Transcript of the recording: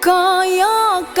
高よう